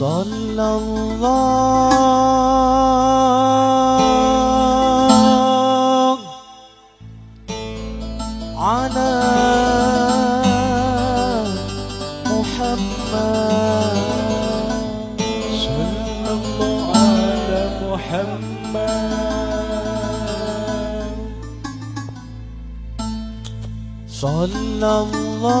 صلى الله على محمد. صلى الله على محمد. صلى الله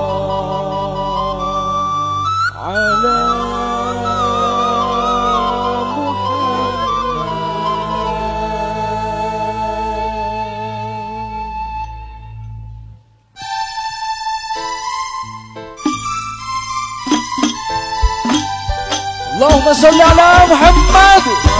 اللهم صل على محمد.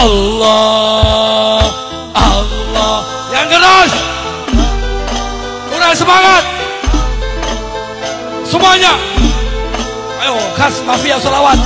Allah Allah. Yang keras. Kurang semangat. Semuanya. Ayo khas mafia selawat